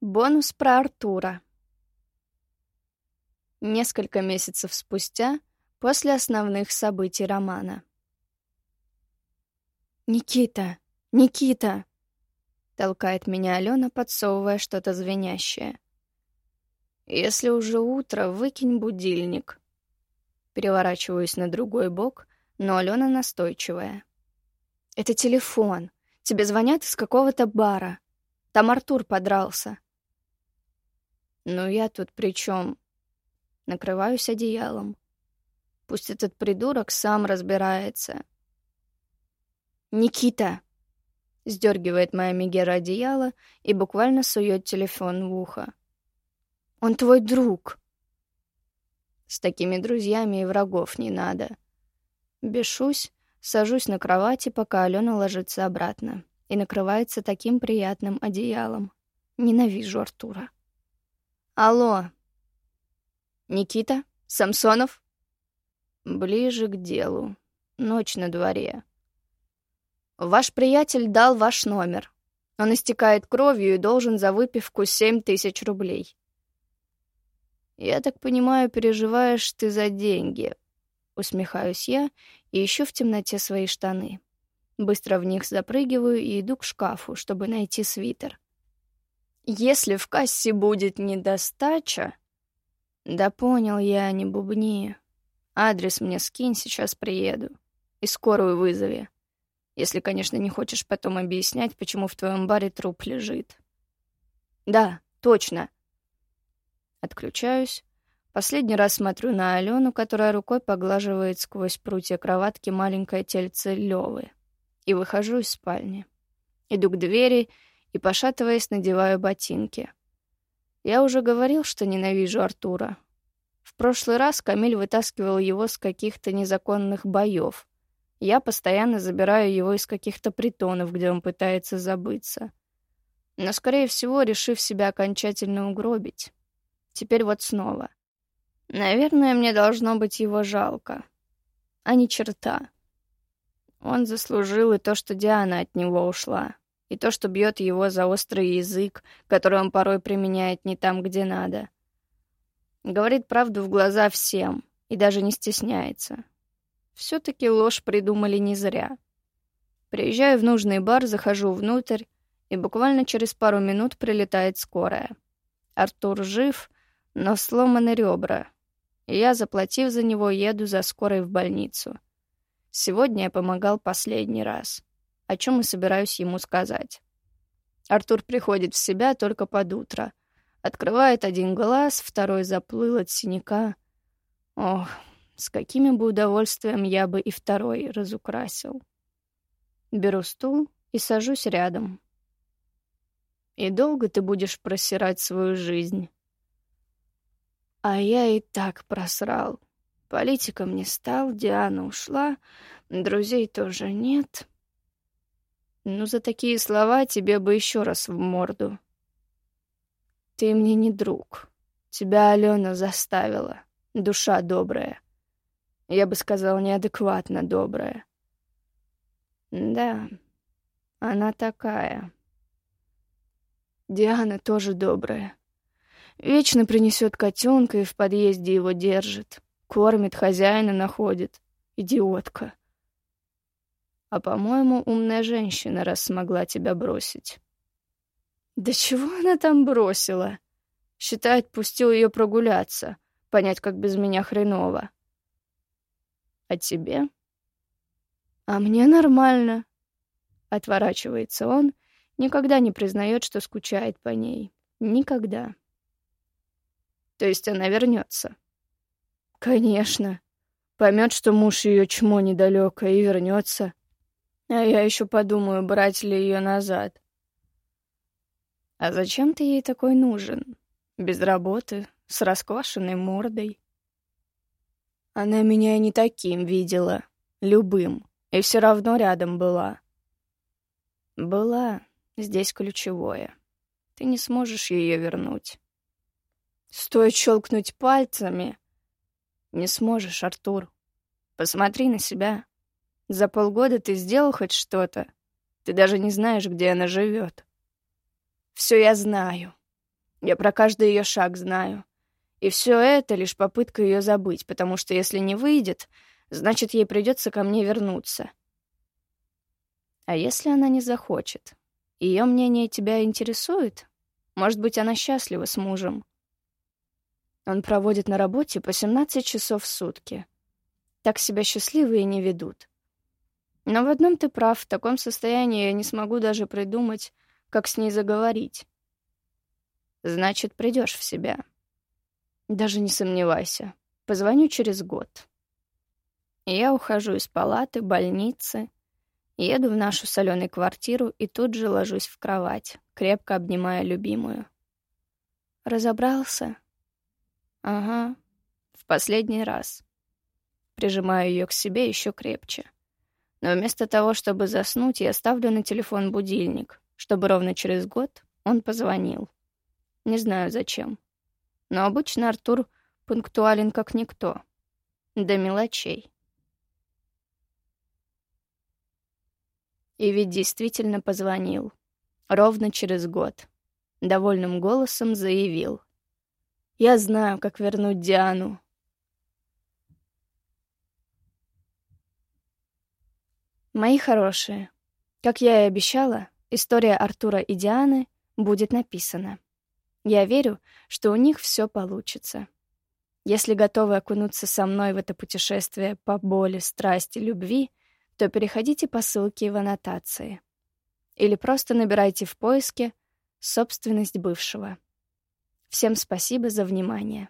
Бонус про Артура. Несколько месяцев спустя, после основных событий романа. «Никита! Никита!» — толкает меня Алена, подсовывая что-то звенящее. «Если уже утро, выкинь будильник». Переворачиваюсь на другой бок, но Алена настойчивая. «Это телефон. Тебе звонят из какого-то бара. Там Артур подрался». «Ну я тут при чем? Накрываюсь одеялом. Пусть этот придурок сам разбирается. «Никита!» — сдергивает моя Мегера одеяло и буквально сует телефон в ухо. «Он твой друг!» С такими друзьями и врагов не надо. Бешусь, сажусь на кровати, пока Алена ложится обратно и накрывается таким приятным одеялом. Ненавижу Артура. Алло. Никита? Самсонов? Ближе к делу. Ночь на дворе. Ваш приятель дал ваш номер. Он истекает кровью и должен за выпивку семь тысяч рублей. Я так понимаю, переживаешь ты за деньги. Усмехаюсь я и ищу в темноте свои штаны. Быстро в них запрыгиваю и иду к шкафу, чтобы найти свитер. Если в кассе будет недостача... Да понял я, не бубни. Адрес мне скинь, сейчас приеду. И скорую вызови. Если, конечно, не хочешь потом объяснять, почему в твоем баре труп лежит. Да, точно. Отключаюсь. Последний раз смотрю на Алену, которая рукой поглаживает сквозь прутья кроватки маленькое тельце Левы. И выхожу из спальни. Иду к двери и, пошатываясь, надеваю ботинки. Я уже говорил, что ненавижу Артура. В прошлый раз Камиль вытаскивал его с каких-то незаконных боев. Я постоянно забираю его из каких-то притонов, где он пытается забыться. Но, скорее всего, решив себя окончательно угробить. Теперь вот снова. Наверное, мне должно быть его жалко. А не черта. Он заслужил и то, что Диана от него ушла и то, что бьет его за острый язык, который он порой применяет не там, где надо. Говорит правду в глаза всем и даже не стесняется. Все-таки ложь придумали не зря. Приезжаю в нужный бар, захожу внутрь, и буквально через пару минут прилетает скорая. Артур жив, но сломаны ребра, и я, заплатив за него, еду за скорой в больницу. Сегодня я помогал последний раз о чем и собираюсь ему сказать. Артур приходит в себя только под утро. Открывает один глаз, второй заплыл от синяка. Ох, с какими бы удовольствием я бы и второй разукрасил. Беру стул и сажусь рядом. И долго ты будешь просирать свою жизнь? А я и так просрал. Политиком не стал, Диана ушла, друзей тоже нет. Ну, за такие слова тебе бы еще раз в морду. Ты мне не друг. Тебя Алена заставила. Душа добрая. Я бы сказал, неадекватно добрая. Да, она такая. Диана тоже добрая. Вечно принесет котенка и в подъезде его держит. Кормит, хозяина находит. Идиотка. А, по-моему, умная женщина, раз смогла тебя бросить. Да чего она там бросила? Считает, пустил ее прогуляться, понять, как без меня хреново. А тебе? А мне нормально. Отворачивается он, никогда не признает, что скучает по ней. Никогда. То есть она вернется. Конечно. Поймет, что муж ее чмо недалеко, и вернется. А я еще подумаю, брать ли ее назад. А зачем ты ей такой нужен? Без работы, с расквашенной мордой. Она меня и не таким видела, любым, и все равно рядом была. Была, здесь ключевое. Ты не сможешь ее вернуть. Стоит щелкнуть пальцами. Не сможешь, Артур. Посмотри на себя. За полгода ты сделал хоть что-то? Ты даже не знаешь, где она живет. Все я знаю. Я про каждый ее шаг знаю. И все это лишь попытка ее забыть, потому что если не выйдет, значит, ей придется ко мне вернуться. А если она не захочет? Ее мнение тебя интересует? Может быть, она счастлива с мужем? Он проводит на работе по 17 часов в сутки. Так себя счастливые не ведут. Но в одном ты прав, в таком состоянии я не смогу даже придумать, как с ней заговорить. Значит, придешь в себя. Даже не сомневайся. Позвоню через год. Я ухожу из палаты, больницы, еду в нашу соленую квартиру и тут же ложусь в кровать, крепко обнимая любимую. Разобрался? Ага, в последний раз. Прижимаю ее к себе еще крепче. Но вместо того, чтобы заснуть, я ставлю на телефон будильник, чтобы ровно через год он позвонил. Не знаю зачем. Но обычно Артур пунктуален как никто. До мелочей. И ведь действительно позвонил. Ровно через год. Довольным голосом заявил. «Я знаю, как вернуть Диану». Мои хорошие, как я и обещала, история Артура и Дианы будет написана. Я верю, что у них все получится. Если готовы окунуться со мной в это путешествие по боли, страсти, любви, то переходите по ссылке в аннотации. Или просто набирайте в поиске «Собственность бывшего». Всем спасибо за внимание.